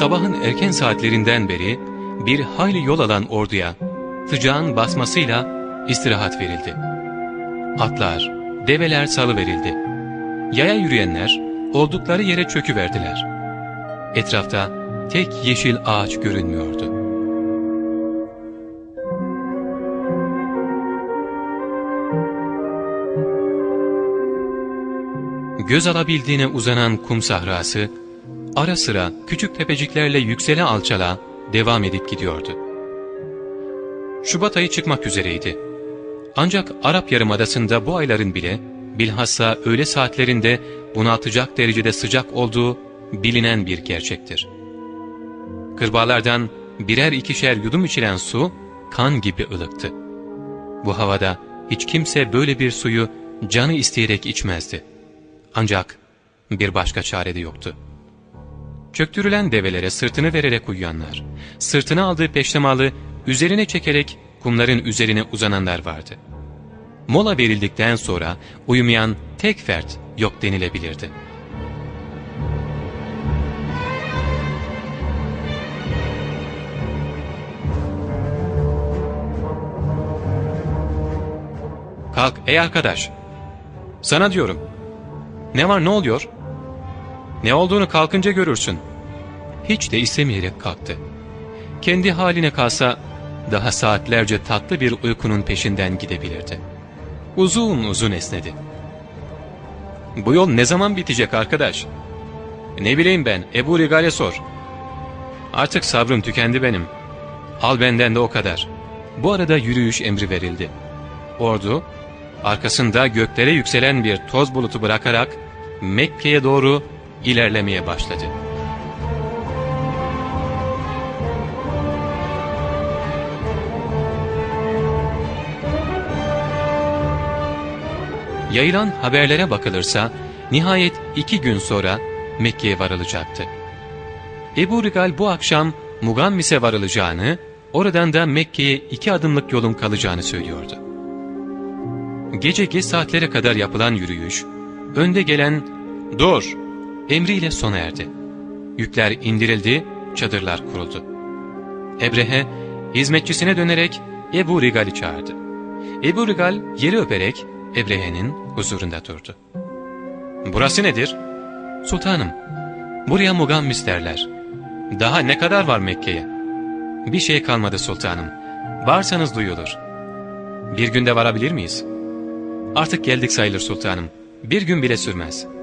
Sabahın erken saatlerinden beri bir hayli yol alan orduya sıcağın basmasıyla istirahat verildi. Atlar, develer salı verildi. Yaya yürüyenler oldukları yere çöküverdiler. Etrafta tek yeşil ağaç görünmüyordu. Göz alabildiğine uzanan kum sahrası, ara sıra küçük tepeciklerle yüksele alçala devam edip gidiyordu. Şubat ayı çıkmak üzereydi. Ancak Arap Yarımadası'nda bu ayların bile bilhassa öğle saatlerinde bunaltacak derecede sıcak olduğu bilinen bir gerçektir. Kırbağalardan birer ikişer yudum içilen su kan gibi ılıktı. Bu havada hiç kimse böyle bir suyu canı isteyerek içmezdi. Ancak bir başka çare de yoktu. Çöktürülen develere sırtını vererek uyuyanlar, sırtına aldığı peştemalı üzerine çekerek kumların üzerine uzananlar vardı. Mola verildikten sonra uyumayan tek fert yok denilebilirdi. Kalk ey arkadaş. Sana diyorum. Ne var ne oluyor? Ne olduğunu kalkınca görürsün. Hiç de istemeyerek kalktı. Kendi haline kalsa daha saatlerce tatlı bir uykunun peşinden gidebilirdi. Uzun uzun esnedi. Bu yol ne zaman bitecek arkadaş? Ne bileyim ben Ebu Rigal'e sor. Artık sabrım tükendi benim. Al benden de o kadar. Bu arada yürüyüş emri verildi. Ordu arkasında göklere yükselen bir toz bulutu bırakarak Mekke'ye doğru ilerlemeye başladı. Yayılan haberlere bakılırsa nihayet iki gün sonra Mekke'ye varılacaktı. Ebu Rigal bu akşam Mugammis'e varılacağını, oradan da Mekke'ye iki adımlık yolun kalacağını söylüyordu. Gece geç saatlere kadar yapılan yürüyüş, önde gelen ''Dur!'' Emriyle sona erdi. Yükler indirildi, çadırlar kuruldu. Ebrehe, hizmetçisine dönerek Ebu Rigal'i çağırdı. Ebu Rigal yeri öperek Ebrehe'nin huzurunda durdu. ''Burası nedir?'' ''Sultanım, buraya Mugammis derler. Daha ne kadar var Mekke'ye?'' ''Bir şey kalmadı sultanım. Varsanız duyulur.'' ''Bir günde varabilir miyiz?'' ''Artık geldik sayılır sultanım. Bir gün bile sürmez.''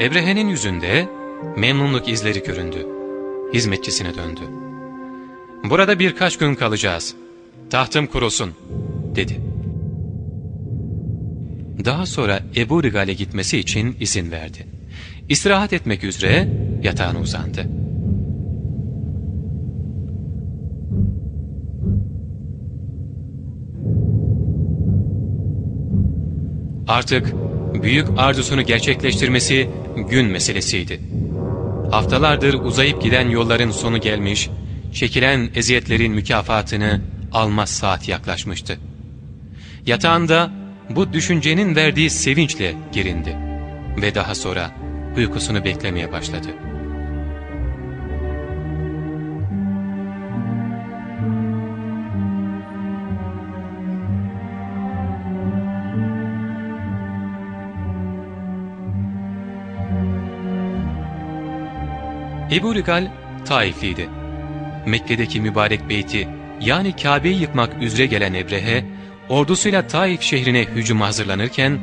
Ebrehe'nin yüzünde memnunluk izleri göründü. Hizmetçisine döndü. ''Burada birkaç gün kalacağız. Tahtım kurulsun.'' dedi. Daha sonra Ebu Rigal'e gitmesi için izin verdi. İstirahat etmek üzere yatağına uzandı. Artık büyük arzusunu gerçekleştirmesi gün meselesiydi. Haftalardır uzayıp giden yolların sonu gelmiş, çekilen eziyetlerin mükafatını almaz saat yaklaşmıştı. Yatağında bu düşüncenin verdiği sevinçle gerindi ve daha sonra uykusunu beklemeye başladı. Ebu Rigal Taifliydi. Mekke'deki mübarek beyti yani Kabe'yi yıkmak üzere gelen Ebrehe, ordusuyla Taif şehrine hücum hazırlanırken,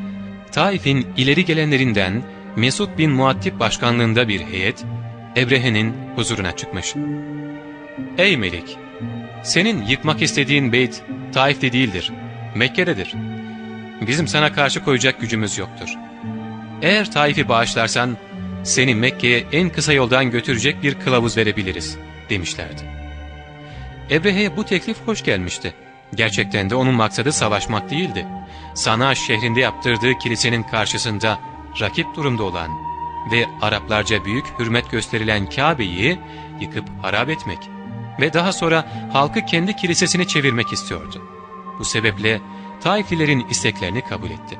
Taif'in ileri gelenlerinden Mesud bin Muattib başkanlığında bir heyet, Ebrehe'nin huzuruna çıkmış. ''Ey Melik! Senin yıkmak istediğin beyt Taif'te değildir, Mekke'dedir. Bizim sana karşı koyacak gücümüz yoktur. Eğer Taif'i bağışlarsan, seni Mekke'ye en kısa yoldan götürecek bir kılavuz verebiliriz.'' demişlerdi. Ebrehe'ye bu teklif hoş gelmişti. Gerçekten de onun maksadı savaşmak değildi. Sana şehrinde yaptırdığı kilisenin karşısında rakip durumda olan ve Araplarca büyük hürmet gösterilen Kabe'yi yıkıp harap etmek ve daha sonra halkı kendi kilisesine çevirmek istiyordu. Bu sebeple Taiflilerin isteklerini kabul etti.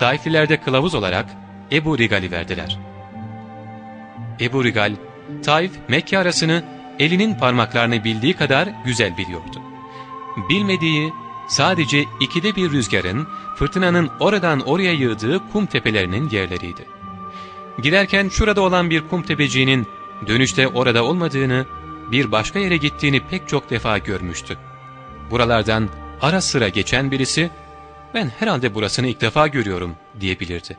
Taifliler kılavuz olarak Ebu Rigal'i verdiler. Ebu Rigal Taif, Mekke arasını elinin parmaklarını bildiği kadar güzel biliyordu. Bilmediği sadece ikide bir rüzgarın, fırtınanın oradan oraya yığdığı kum tepelerinin yerleriydi. Giderken şurada olan bir kum tepeciğinin dönüşte orada olmadığını, bir başka yere gittiğini pek çok defa görmüştü. Buralardan ara sıra geçen birisi, ben herhalde burasını ilk defa görüyorum diyebilirdi.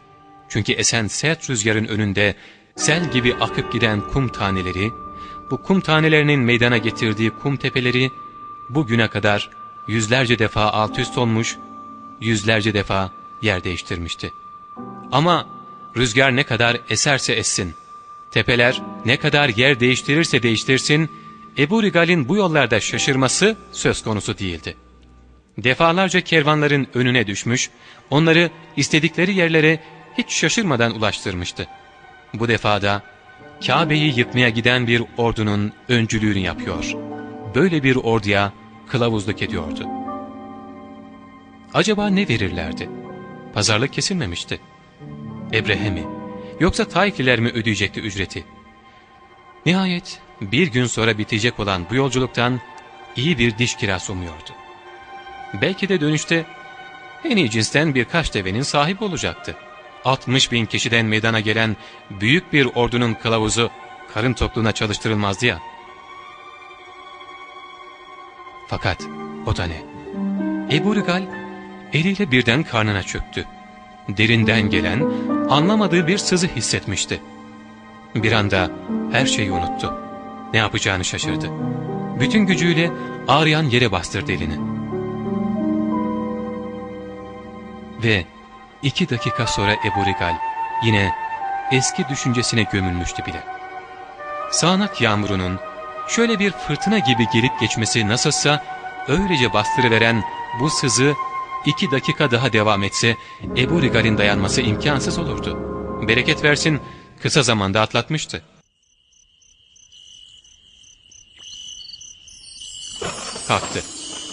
Çünkü esen sert rüzgarın önünde sel gibi akıp giden kum taneleri, bu kum tanelerinin meydana getirdiği kum tepeleri bugüne kadar yüzlerce defa alt üst olmuş, yüzlerce defa yer değiştirmişti. Ama rüzgar ne kadar eserse essin, tepeler ne kadar yer değiştirirse değiştirsin, Ebu Rigal'in bu yollarda şaşırması söz konusu değildi. Defalarca kervanların önüne düşmüş, onları istedikleri yerlere hiç şaşırmadan ulaştırmıştı. Bu defada Kabe'yi yıkmaya giden bir ordunun öncülüğünü yapıyor. Böyle bir orduya kılavuzluk ediyordu. Acaba ne verirlerdi? Pazarlık kesilmemişti. Ebrehe mi? Yoksa Taifliler mi ödeyecekti ücreti? Nihayet bir gün sonra bitecek olan bu yolculuktan iyi bir diş kirası umuyordu. Belki de dönüşte en iyi cinsten birkaç devenin sahibi olacaktı. 60 bin kişiden meydana gelen büyük bir ordunun kılavuzu karın tokluğuna çalıştırılmazdı ya. Fakat o da ne? Ebu Rigal eliyle birden karnına çöktü. Derinden gelen, anlamadığı bir sızı hissetmişti. Bir anda her şeyi unuttu. Ne yapacağını şaşırdı. Bütün gücüyle ağrıyan yere bastırdı elini. Ve iki dakika sonra Ebu Rigal yine eski düşüncesine gömülmüştü bile. Sağanak yağmurunun şöyle bir fırtına gibi gelip geçmesi nasılsa öylece bastırıveren bu sızı iki dakika daha devam etse Ebu Rigal'in dayanması imkansız olurdu. Bereket versin kısa zamanda atlatmıştı. Kalktı.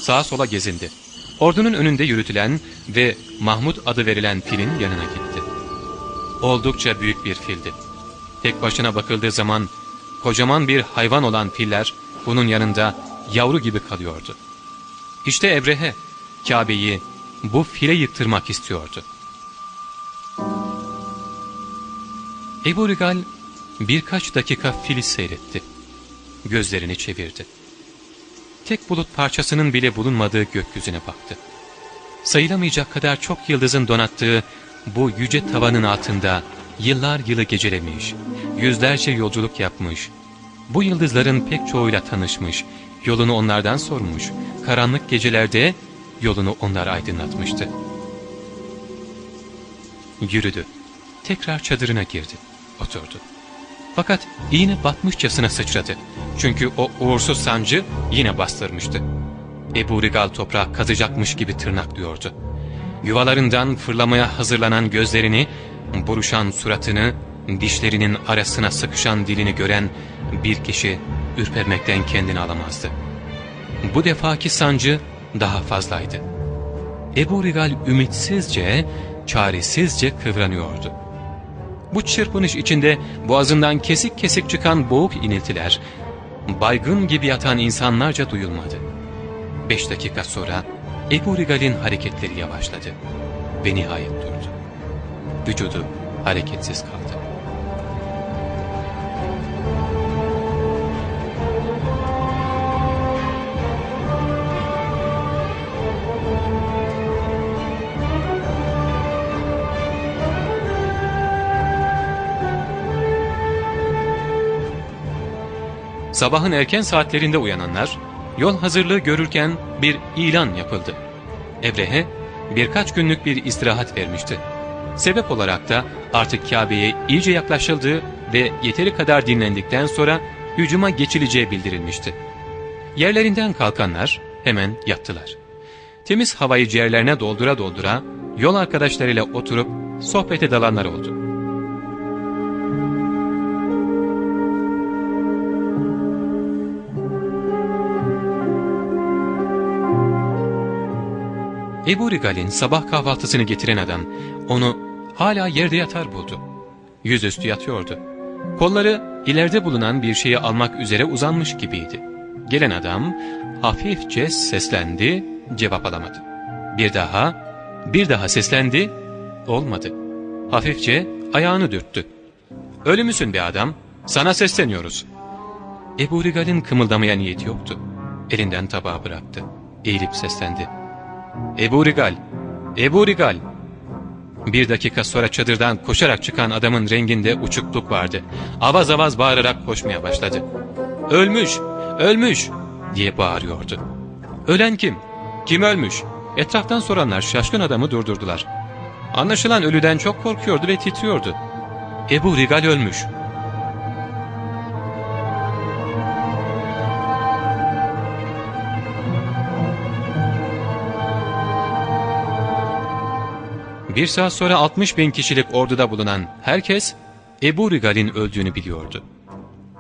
Sağa sola gezindi. Ordunun önünde yürütülen ve Mahmud adı verilen filin yanına gitti. Oldukça büyük bir fildi. Tek başına bakıldığı zaman kocaman bir hayvan olan filler bunun yanında yavru gibi kalıyordu. İşte Ebrehe Kabe'yi bu file yıktırmak istiyordu. Ebu Rigal birkaç dakika fili seyretti. Gözlerini çevirdi. Tek bulut parçasının bile bulunmadığı gökyüzüne baktı. Sayılamayacak kadar çok yıldızın donattığı bu yüce tavanın altında yıllar yılı gecelemiş, yüzlerce yolculuk yapmış, bu yıldızların pek çoğuyla tanışmış, yolunu onlardan sormuş, karanlık gecelerde yolunu onlar aydınlatmıştı. Yürüdü, tekrar çadırına girdi, oturdu. Fakat iğne batmışçasına sıçradı. Çünkü o uğursuz sancı yine bastırmıştı. Ebu Rigal toprağı kazacakmış gibi tırnaklıyordu. Yuvalarından fırlamaya hazırlanan gözlerini, buruşan suratını, dişlerinin arasına sıkışan dilini gören bir kişi ürpermekten kendini alamazdı. Bu defaki sancı daha fazlaydı. Ebu Rigal ümitsizce, çaresizce kıvranıyordu. Bu çırpınış içinde boğazından kesik kesik çıkan boğuk iniltiler, baygın gibi yatan insanlarca duyulmadı. Beş dakika sonra Ebu Rigal'in hareketleri yavaşladı ve nihayet durdu. Vücudu hareketsiz kaldı. Sabahın erken saatlerinde uyananlar, yol hazırlığı görürken bir ilan yapıldı. Ebrehe birkaç günlük bir istirahat vermişti. Sebep olarak da artık Kabe'ye iyice yaklaşıldığı ve yeteri kadar dinlendikten sonra hücuma geçileceği bildirilmişti. Yerlerinden kalkanlar hemen yattılar. Temiz havayı ciğerlerine doldura doldura yol arkadaşlarıyla oturup sohbete dalanlar oldu. Ebu Rigal'in sabah kahvaltısını getiren adam onu hala yerde yatar buldu. Yüzüstü yatıyordu. Kolları ileride bulunan bir şeyi almak üzere uzanmış gibiydi. Gelen adam hafifçe seslendi, cevap alamadı. Bir daha, bir daha seslendi, olmadı. Hafifçe ayağını dürttü. Ölü müsün be adam? Sana sesleniyoruz. Ebu Rigal'in kımıldamaya niyeti yoktu. Elinden tabağı bıraktı. Eğilip seslendi. Ebu Rigal, Ebu Rigal. Bir dakika sonra çadırdan koşarak çıkan adamın renginde uçukluk vardı. Avaz avaz bağırarak koşmaya başladı. Ölmüş, ölmüş diye bağırıyordu. Ölen kim? Kim ölmüş? Etraftan soranlar şaşkın adamı durdurdular. Anlaşılan ölüden çok korkuyordu ve titriyordu. Ebu Rigal ölmüş. Bir saat sonra 60 bin kişilik orduda bulunan herkes Ebu Rigal'in öldüğünü biliyordu.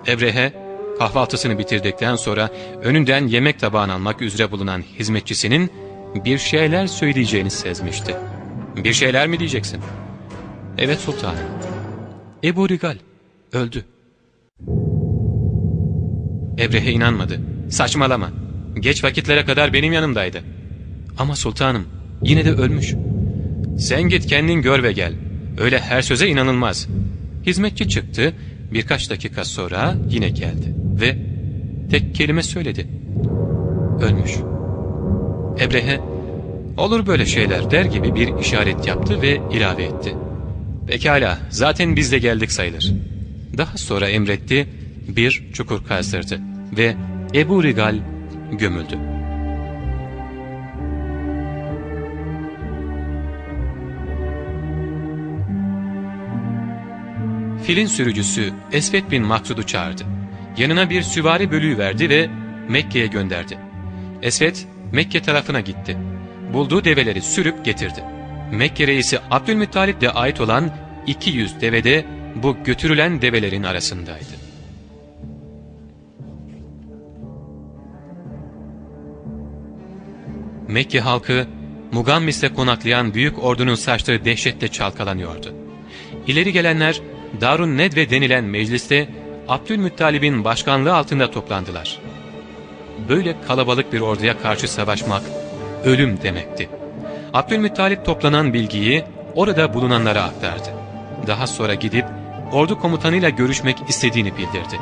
Ebrehe kahvaltısını bitirdikten sonra önünden yemek tabağını almak üzere bulunan hizmetçisinin bir şeyler söyleyeceğini sezmişti. Bir şeyler mi diyeceksin? Evet sultanım. Ebu Rigal öldü. Ebrehe inanmadı. Saçmalama. Geç vakitlere kadar benim yanımdaydı. Ama sultanım yine de ölmüş. Sen git kendin gör ve gel. Öyle her söze inanılmaz. Hizmetçi çıktı. Birkaç dakika sonra yine geldi. Ve tek kelime söyledi. Ölmüş. Ebrehe olur böyle şeyler der gibi bir işaret yaptı ve ilave etti. Pekala zaten biz de geldik sayılır. Daha sonra emretti bir çukur kazdırdı ve Ebu Rigal gömüldü. Filin sürücüsü Esvet bin Maksud'u çağırdı. Yanına bir süvari bölüğü verdi ve Mekke'ye gönderdi. Esvet Mekke tarafına gitti. Bulduğu develeri sürüp getirdi. Mekke reisi Abdülmuttalip'le ait olan 200 devede bu götürülen develerin arasındaydı. Mekke halkı Mugammis'te konaklayan büyük ordunun saçları dehşetle çalkalanıyordu. İleri gelenler Darun Nedve denilen mecliste Abdülmuttalib'in başkanlığı altında toplandılar. Böyle kalabalık bir orduya karşı savaşmak ölüm demekti. Abdülmuttalip toplanan bilgiyi orada bulunanlara aktardı. Daha sonra gidip ordu komutanıyla görüşmek istediğini bildirdi.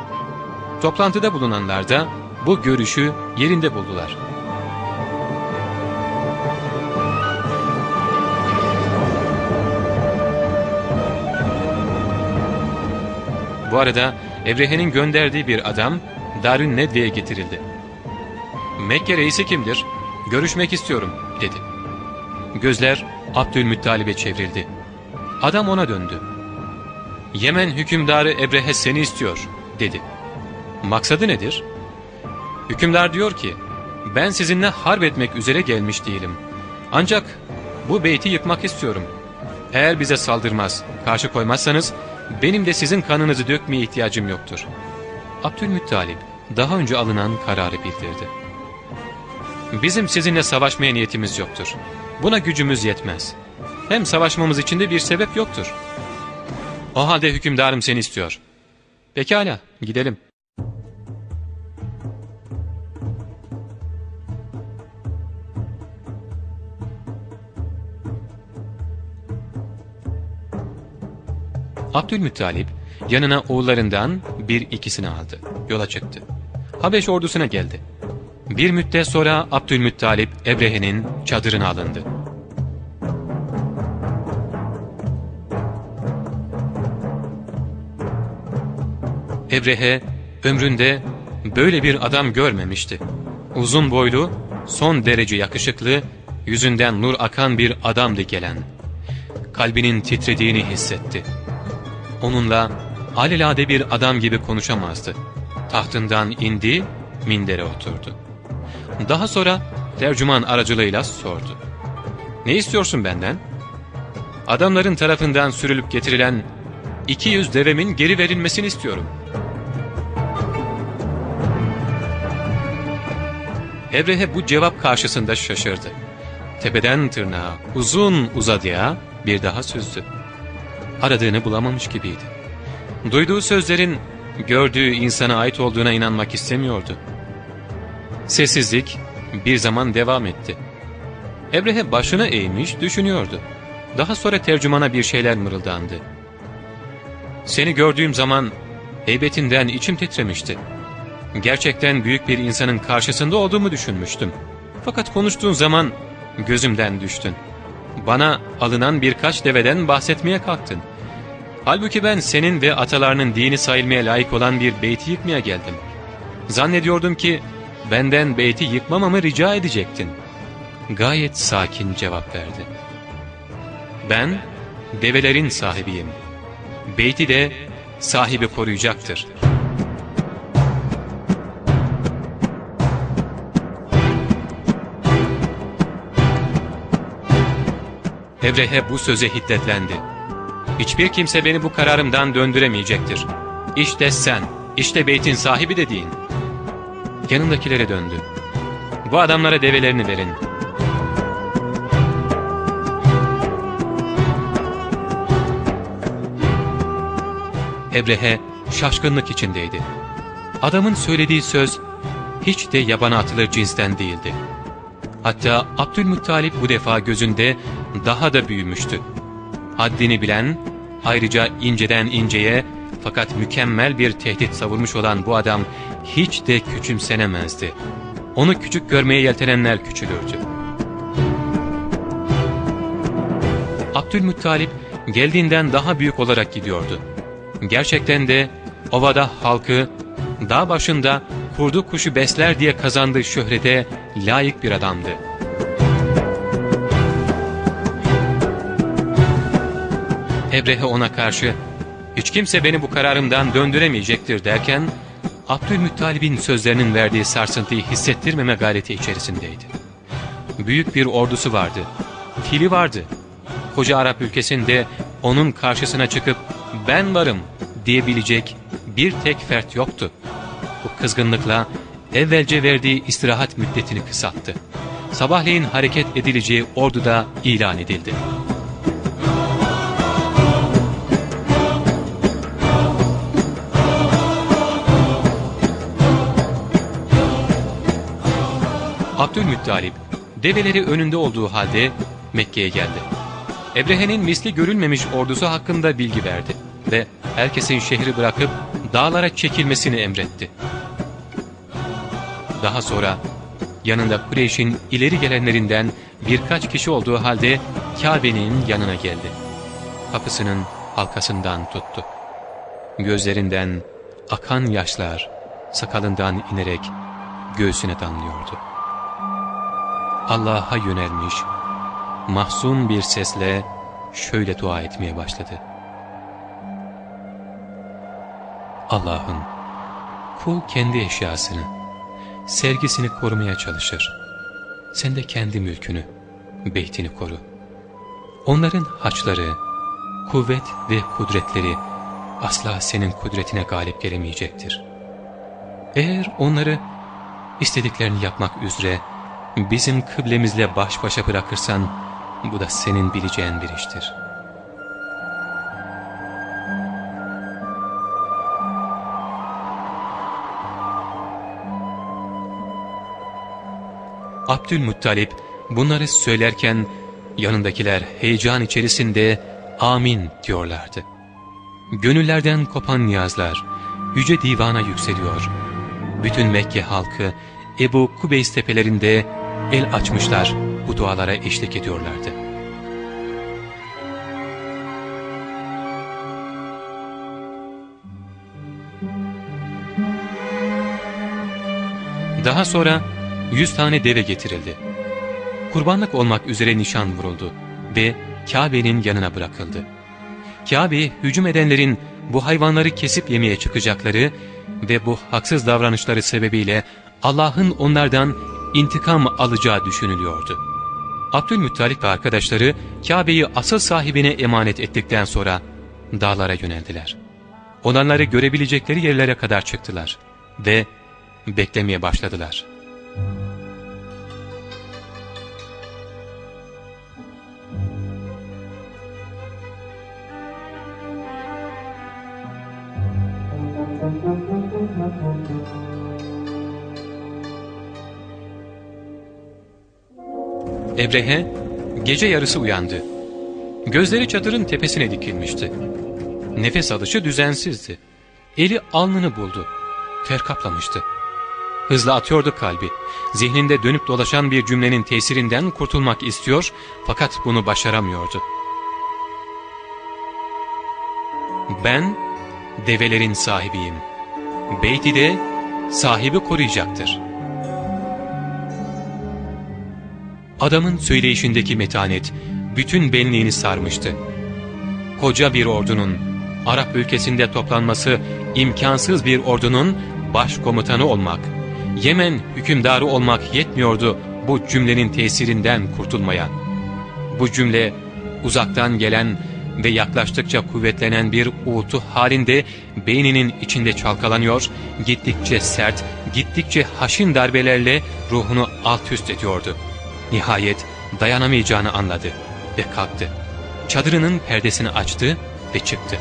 Toplantıda bulunanlar da bu görüşü yerinde buldular. Bu arada Ebrehe'nin gönderdiği bir adam Darün Nedve'ye getirildi. Mekke reisi kimdir? Görüşmek istiyorum dedi. Gözler Abdülmuttalib'e çevrildi. Adam ona döndü. Yemen hükümdarı Ebrehe seni istiyor dedi. Maksadı nedir? Hükümdar diyor ki ben sizinle harp etmek üzere gelmiş değilim. Ancak bu beyti yıkmak istiyorum. Eğer bize saldırmaz, karşı koymazsanız benim de sizin kanınızı dökmeye ihtiyacım yoktur. Abdülmuttalip daha önce alınan kararı bildirdi. Bizim sizinle savaşmaya niyetimiz yoktur. Buna gücümüz yetmez. Hem savaşmamız için de bir sebep yoktur. O halde hükümdarım seni istiyor. Pekala gidelim. Abdülmuttalip yanına oğullarından bir ikisini aldı. Yola çıktı. Habeş ordusuna geldi. Bir müddet sonra Abdülmuttalip Ebrehe'nin çadırına alındı. Ebrehe ömründe böyle bir adam görmemişti. Uzun boylu, son derece yakışıklı, yüzünden nur akan bir adamdı gelen. Kalbinin titrediğini hissetti. Onunla alelade bir adam gibi konuşamazdı. Tahtından indi, mindere oturdu. Daha sonra tercüman aracılığıyla sordu. Ne istiyorsun benden? Adamların tarafından sürülüp getirilen 200 devemin geri verilmesini istiyorum. Ebrehe bu cevap karşısında şaşırdı. Tepeden tırnağa uzun uzadıya bir daha süzdü. Aradığını bulamamış gibiydi. Duyduğu sözlerin gördüğü insana ait olduğuna inanmak istemiyordu. Sessizlik bir zaman devam etti. Ebrehe başını eğmiş düşünüyordu. Daha sonra tercümana bir şeyler mırıldandı. Seni gördüğüm zaman heybetinden içim titremişti. Gerçekten büyük bir insanın karşısında olduğumu düşünmüştüm. Fakat konuştuğun zaman gözümden düştün. Bana alınan birkaç deveden bahsetmeye kalktın. Halbuki ben senin ve atalarının dini sayılmaya layık olan bir beyti yıkmaya geldim. Zannediyordum ki benden beyti yıkmamamı rica edecektin. Gayet sakin cevap verdi. Ben develerin sahibiyim. Beyti de sahibi koruyacaktır. Evrehe bu söze hiddetlendi. Hiçbir kimse beni bu kararımdan döndüremeyecektir. İşte sen, işte beytin sahibi dediğin. Yanındakilere döndü. Bu adamlara develerini verin. Ebrehe şaşkınlık içindeydi. Adamın söylediği söz hiç de yabana atılır cinsten değildi. Hatta Abdülmuttalip bu defa gözünde daha da büyümüştü. Haddini bilen, ayrıca inceden inceye fakat mükemmel bir tehdit savurmuş olan bu adam hiç de küçümsenemezdi. Onu küçük görmeye yeltenenler küçülürdü. Abdülmuttalip geldiğinden daha büyük olarak gidiyordu. Gerçekten de ovada halkı, dağ başında kurdu kuşu besler diye kazandığı şöhrete layık bir adamdı. Ebrehe ona karşı hiç kimse beni bu kararımdan döndüremeyecektir derken Abdülmuttalib'in sözlerinin verdiği sarsıntıyı hissettirmeme gayreti içerisindeydi. Büyük bir ordusu vardı, fili vardı. Koca Arap ülkesinde onun karşısına çıkıp ben varım diyebilecek bir tek fert yoktu. Bu kızgınlıkla evvelce verdiği istirahat müddetini kısalttı. Sabahleyin hareket edileceği orduda ilan edildi. Abdülmuttalip develeri önünde olduğu halde Mekke'ye geldi. Ebrehe'nin misli görülmemiş ordusu hakkında bilgi verdi ve herkesin şehri bırakıp dağlara çekilmesini emretti. Daha sonra yanında Kureyş'in ileri gelenlerinden birkaç kişi olduğu halde Kabe'nin yanına geldi. Kapısının halkasından tuttu. Gözlerinden akan yaşlar sakalından inerek göğsüne damlıyordu. Allah'a yönelmiş, mahzun bir sesle şöyle dua etmeye başladı. Allah'ım, kul kendi eşyasını, sevgisini korumaya çalışır. Sen de kendi mülkünü, beytini koru. Onların haçları, kuvvet ve kudretleri asla senin kudretine galip gelemeyecektir. Eğer onları istediklerini yapmak üzere bizim kıblemizle baş başa bırakırsan bu da senin bileceğin bir iştir. Abdülmuttalip bunları söylerken yanındakiler heyecan içerisinde amin diyorlardı. Gönüllerden kopan niyazlar yüce divana yükseliyor. Bütün Mekke halkı Ebu Kubeys tepelerinde el açmışlar bu dualara eşlik ediyorlardı. Daha sonra yüz tane deve getirildi. Kurbanlık olmak üzere nişan vuruldu ve Kabe'nin yanına bırakıldı. Kabe'ye hücum edenlerin bu hayvanları kesip yemeye çıkacakları ve bu haksız davranışları sebebiyle Allah'ın onlardan intikam alacağı düşünülüyordu. Abdülmuttalip ve arkadaşları Kabe'yi asıl sahibine emanet ettikten sonra dağlara yöneldiler. Onları görebilecekleri yerlere kadar çıktılar ve beklemeye başladılar. Ebrehe gece yarısı uyandı. Gözleri çadırın tepesine dikilmişti. Nefes alışı düzensizdi. Eli alnını buldu. Ter kaplamıştı. Hızla atıyordu kalbi. Zihninde dönüp dolaşan bir cümlenin tesirinden kurtulmak istiyor fakat bunu başaramıyordu. Ben develerin sahibiyim. Beyti de sahibi koruyacaktır. Adamın söyleyişindeki metanet bütün benliğini sarmıştı. Koca bir ordunun, Arap ülkesinde toplanması imkansız bir ordunun başkomutanı olmak, Yemen hükümdarı olmak yetmiyordu bu cümlenin tesirinden kurtulmaya. Bu cümle uzaktan gelen ve yaklaştıkça kuvvetlenen bir uğultu halinde beyninin içinde çalkalanıyor, gittikçe sert, gittikçe haşin darbelerle ruhunu alt üst ediyordu. Nihayet dayanamayacağını anladı ve kalktı. Çadırının perdesini açtı ve çıktı.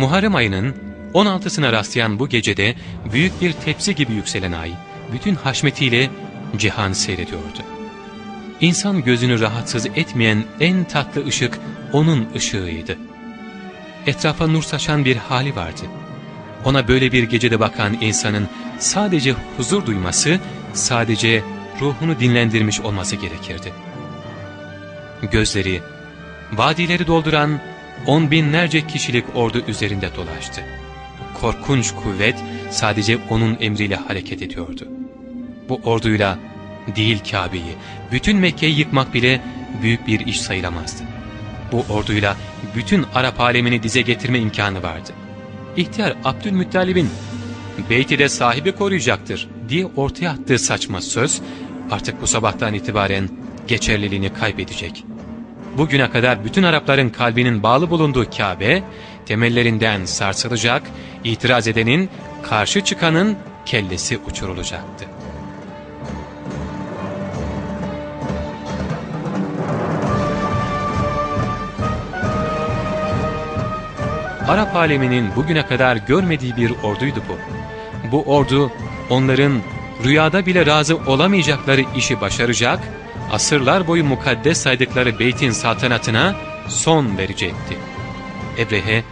Muharrem ayının 16'sına rastlayan bu gecede büyük bir tepsi gibi yükselen ay, bütün haşmetiyle cihan seyrediyordu. İnsan gözünü rahatsız etmeyen en tatlı ışık onun ışığıydı. Etrafa nur saçan bir hali vardı. Ona böyle bir gecede bakan insanın sadece huzur duyması, sadece ruhunu dinlendirmiş olması gerekirdi. Gözleri, vadileri dolduran on binlerce kişilik ordu üzerinde dolaştı. Korkunç kuvvet sadece onun emriyle hareket ediyordu. Bu orduyla değil Kabe'yi, bütün Mekke'yi yıkmak bile büyük bir iş sayılamazdı. Bu orduyla bütün Arap alemini dize getirme imkanı vardı. İhtiyar Abdülmuttalib'in beyti de sahibi koruyacaktır diye ortaya attığı saçma söz artık bu sabahtan itibaren geçerliliğini kaybedecek bugüne kadar bütün Arapların kalbinin bağlı bulunduğu Kabe, temellerinden sarsılacak, itiraz edenin, karşı çıkanın kellesi uçurulacaktı. Arap aleminin bugüne kadar görmediği bir orduydu bu. Bu ordu onların rüyada bile razı olamayacakları işi başaracak asırlar boyu mukaddes saydıkları beytin saltanatına son verecekti. Ebrehe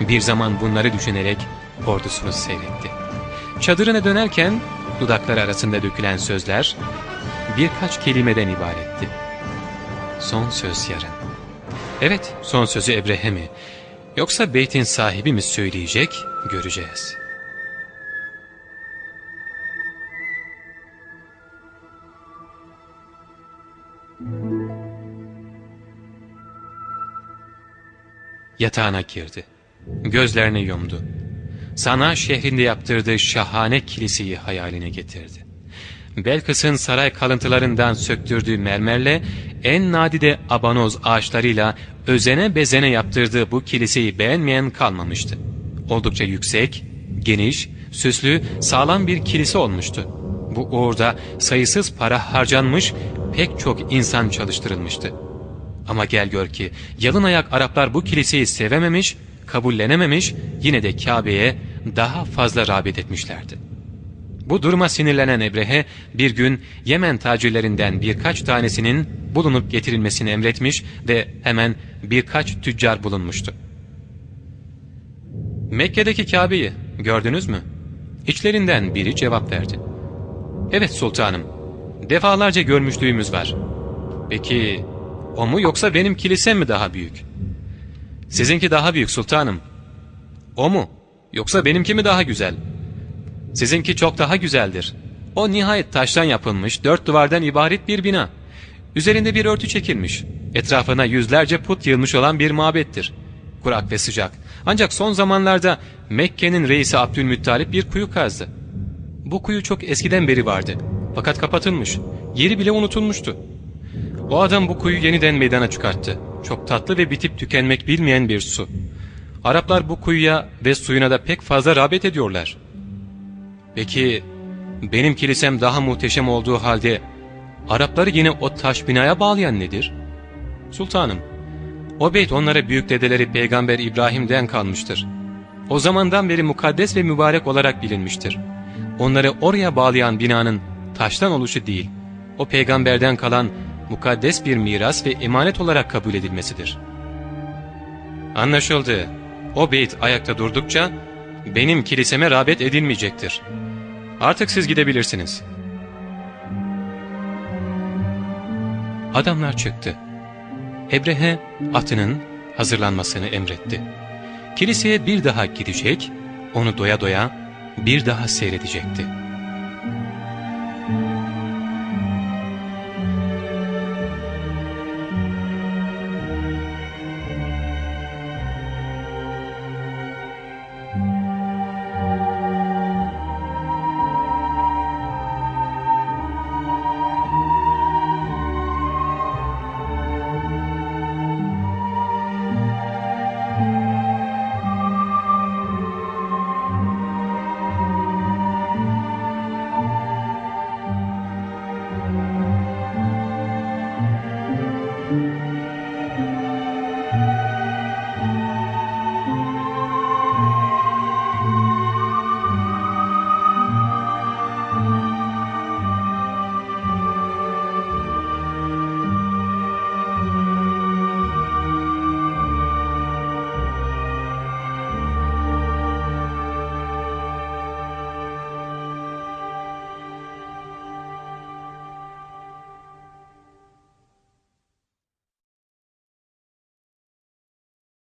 bir zaman bunları düşünerek ordusunu seyretti. Çadırına dönerken dudaklar arasında dökülen sözler birkaç kelimeden ibaretti. Son söz yarın. Evet son sözü Ebrehe mi? Yoksa beytin sahibi mi söyleyecek göreceğiz.'' Yatağına girdi. Gözlerini yumdu. Sana şehrinde yaptırdığı şahane kiliseyi hayaline getirdi. Belkıs'ın saray kalıntılarından söktürdüğü mermerle en nadide abanoz ağaçlarıyla özene bezene yaptırdığı bu kiliseyi beğenmeyen kalmamıştı. Oldukça yüksek, geniş, süslü, sağlam bir kilise olmuştu. Bu uğurda sayısız para harcanmış, pek çok insan çalıştırılmıştı. Ama gel gör ki yalın ayak Araplar bu kiliseyi sevememiş, kabullenememiş, yine de Kabe'ye daha fazla rağbet etmişlerdi. Bu duruma sinirlenen Ebrehe bir gün Yemen tacirlerinden birkaç tanesinin bulunup getirilmesini emretmiş ve hemen birkaç tüccar bulunmuştu. Mekke'deki Kabe'yi gördünüz mü? İçlerinden biri cevap verdi. Evet sultanım, defalarca görmüşlüğümüz var. Peki o mu yoksa benim kilisem mi daha büyük? Sizinki daha büyük sultanım. O mu? Yoksa benimki mi daha güzel? Sizinki çok daha güzeldir. O nihayet taştan yapılmış, dört duvardan ibaret bir bina. Üzerinde bir örtü çekilmiş. Etrafına yüzlerce put yığılmış olan bir mabettir. Kurak ve sıcak. Ancak son zamanlarda Mekke'nin reisi Abdülmuttalip bir kuyu kazdı. Bu kuyu çok eskiden beri vardı. Fakat kapatılmış. Yeri bile unutulmuştu. O adam bu kuyu yeniden meydana çıkarttı. Çok tatlı ve bitip tükenmek bilmeyen bir su. Araplar bu kuyuya ve suyuna da pek fazla rağbet ediyorlar. Peki benim kilisem daha muhteşem olduğu halde Arapları yine o taş binaya bağlayan nedir? Sultanım, o beyt onlara büyük dedeleri Peygamber İbrahim'den kalmıştır. O zamandan beri mukaddes ve mübarek olarak bilinmiştir. Onları oraya bağlayan binanın taştan oluşu değil, o peygamberden kalan mukaddes bir miras ve emanet olarak kabul edilmesidir. Anlaşıldı. O beyt ayakta durdukça benim kiliseme rağbet edilmeyecektir. Artık siz gidebilirsiniz. Adamlar çıktı. Ebrehe atının hazırlanmasını emretti. Kiliseye bir daha gidecek, onu doya doya bir daha seyredecekti.